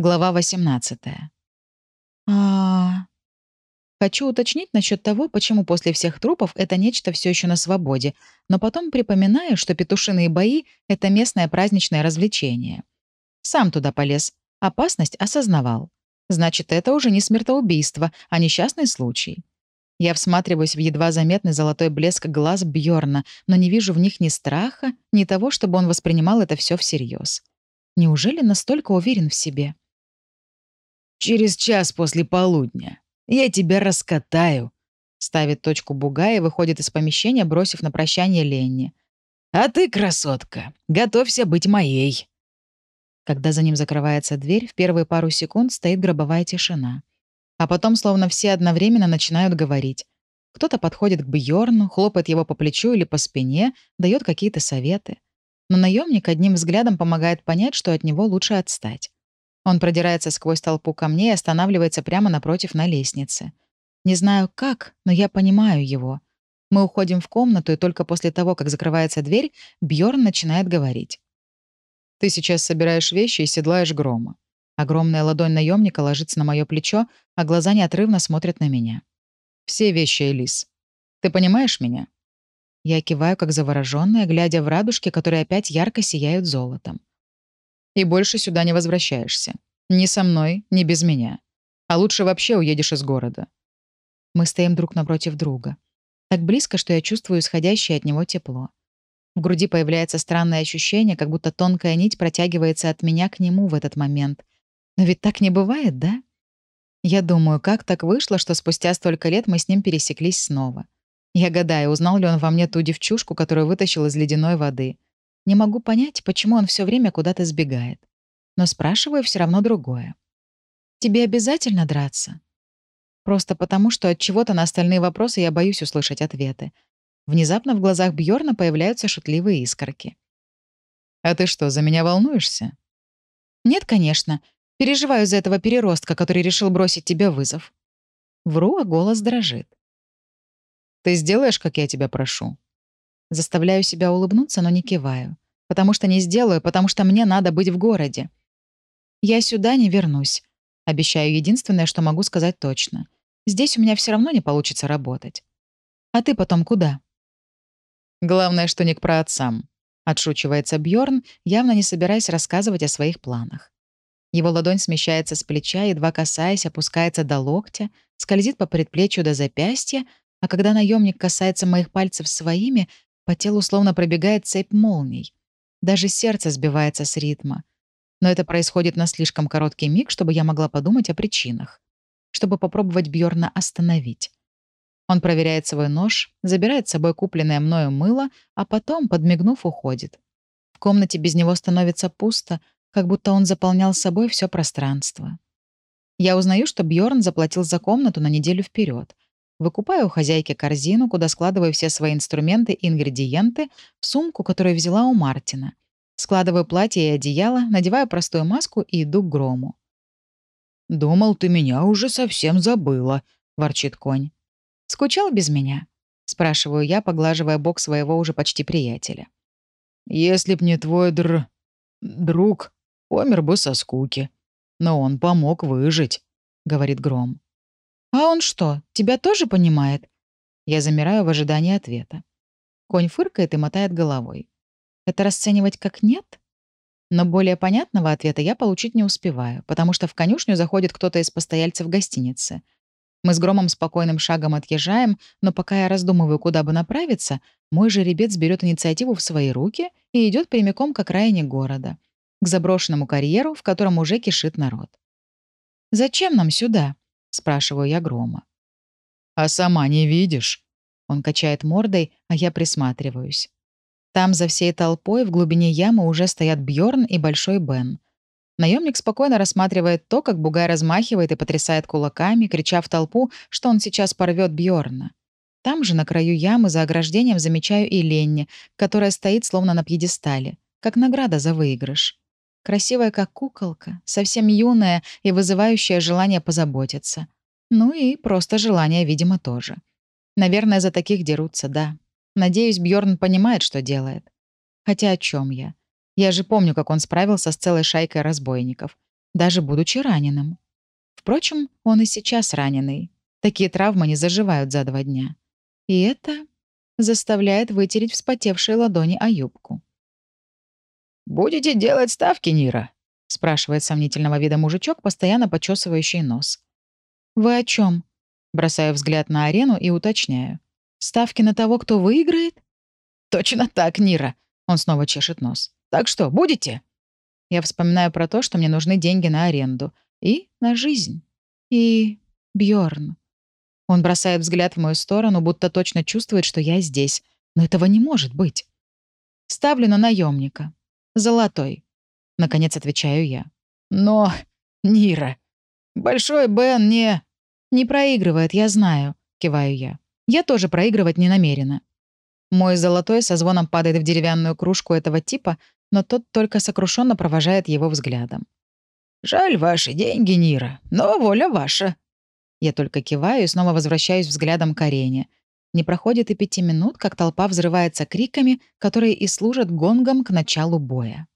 Глава 18. А, Хочу уточнить насчет того, почему после всех трупов это нечто все еще на свободе, но потом припоминаю, что петушиные бои — это местное праздничное развлечение. Сам туда полез. Опасность осознавал. Значит, это уже не смертоубийство, а несчастный случай. Я всматриваюсь в едва заметный золотой блеск глаз Бьорна, но не вижу в них ни страха, ни того, чтобы он воспринимал это все всерьез. Неужели настолько уверен в себе? «Через час после полудня. Я тебя раскатаю», — ставит точку Буга и выходит из помещения, бросив на прощание Ленни. «А ты, красотка, готовься быть моей». Когда за ним закрывается дверь, в первые пару секунд стоит гробовая тишина. А потом словно все одновременно начинают говорить. Кто-то подходит к Бьорну, хлопает его по плечу или по спине, дает какие-то советы. Но наемник одним взглядом помогает понять, что от него лучше отстать. Он продирается сквозь толпу камней и останавливается прямо напротив на лестнице. Не знаю как, но я понимаю его. Мы уходим в комнату, и только после того, как закрывается дверь, Бьорн начинает говорить. «Ты сейчас собираешь вещи и седлаешь грома. Огромная ладонь наемника ложится на мое плечо, а глаза неотрывно смотрят на меня. Все вещи, Элис. Ты понимаешь меня? Я киваю, как заворожённая, глядя в радужки, которые опять ярко сияют золотом. И больше сюда не возвращаешься. Ни со мной, ни без меня. А лучше вообще уедешь из города. Мы стоим друг напротив друга. Так близко, что я чувствую исходящее от него тепло. В груди появляется странное ощущение, как будто тонкая нить протягивается от меня к нему в этот момент. Но ведь так не бывает, да? Я думаю, как так вышло, что спустя столько лет мы с ним пересеклись снова. Я гадаю, узнал ли он во мне ту девчушку, которую вытащил из ледяной воды. Не могу понять, почему он все время куда-то сбегает. Но спрашиваю все равно другое. «Тебе обязательно драться?» Просто потому, что от чего-то на остальные вопросы я боюсь услышать ответы. Внезапно в глазах Бьорна появляются шутливые искорки. «А ты что, за меня волнуешься?» «Нет, конечно. Переживаю за этого переростка, который решил бросить тебе вызов». Вру, а голос дрожит. Ты сделаешь, как я тебя прошу?» Заставляю себя улыбнуться, но не киваю. Потому что не сделаю, потому что мне надо быть в городе. Я сюда не вернусь. Обещаю единственное, что могу сказать точно. Здесь у меня все равно не получится работать. А ты потом куда? Главное, что не к праотцам. Отшучивается Бьорн, явно не собираясь рассказывать о своих планах. Его ладонь смещается с плеча, едва касаясь, опускается до локтя, скользит по предплечью до запястья, а когда наемник касается моих пальцев своими, по телу словно пробегает цепь молний. Даже сердце сбивается с ритма. Но это происходит на слишком короткий миг, чтобы я могла подумать о причинах. Чтобы попробовать Бьорна остановить. Он проверяет свой нож, забирает с собой купленное мною мыло, а потом, подмигнув, уходит. В комнате без него становится пусто, как будто он заполнял собой все пространство. Я узнаю, что Бьорн заплатил за комнату на неделю вперед. Выкупаю у хозяйки корзину, куда складываю все свои инструменты и ингредиенты, в сумку, которую взяла у Мартина. Складываю платье и одеяло, надеваю простую маску и иду к грому. «Думал, ты меня уже совсем забыла», — ворчит конь. «Скучал без меня?» — спрашиваю я, поглаживая бок своего уже почти приятеля. «Если б не твой др... друг, помер бы со скуки. Но он помог выжить», — говорит Гром. «А он что, тебя тоже понимает?» Я замираю в ожидании ответа. Конь фыркает и мотает головой. «Это расценивать как нет?» Но более понятного ответа я получить не успеваю, потому что в конюшню заходит кто-то из постояльцев гостиницы. Мы с Громом спокойным шагом отъезжаем, но пока я раздумываю, куда бы направиться, мой жеребец берет инициативу в свои руки и идет прямиком к окраине города, к заброшенному карьеру, в котором уже кишит народ. «Зачем нам сюда?» — спрашиваю я Грома. «А сама не видишь?» Он качает мордой, а я присматриваюсь. Там за всей толпой в глубине ямы уже стоят Бьорн и Большой Бен. Наемник спокойно рассматривает то, как Бугай размахивает и потрясает кулаками, крича в толпу, что он сейчас порвет Бьорна. Там же, на краю ямы, за ограждением замечаю и Ленни, которая стоит словно на пьедестале, как награда за выигрыш. Красивая, как куколка, совсем юная и вызывающая желание позаботиться. Ну и просто желание, видимо, тоже. Наверное, за таких дерутся, да. Надеюсь, Бьорн понимает, что делает. Хотя о чем я? Я же помню, как он справился с целой шайкой разбойников. даже будучи раненым. Впрочем, он и сейчас раненый. Такие травмы не заживают за два дня. И это заставляет вытереть вспотевшие ладони о юбку. «Будете делать ставки, Нира?» — спрашивает сомнительного вида мужичок, постоянно почесывающий нос. «Вы о чем? Бросаю взгляд на арену и уточняю. «Ставки на того, кто выиграет?» «Точно так, Нира!» — он снова чешет нос. «Так что, будете?» Я вспоминаю про то, что мне нужны деньги на аренду. И на жизнь. И Бьорн. Он бросает взгляд в мою сторону, будто точно чувствует, что я здесь. Но этого не может быть. Ставлю на наемника. Золотой. Наконец отвечаю я. Но, Нира, Большой Бен не... Не проигрывает, я знаю, киваю я. Я тоже проигрывать не намерена. Мой золотой со звоном падает в деревянную кружку этого типа, но тот только сокрушенно провожает его взглядом. «Жаль ваши деньги, Нира, но воля ваша». Я только киваю и снова возвращаюсь взглядом к арене. Не проходит и пяти минут, как толпа взрывается криками, которые и служат гонгом к началу боя.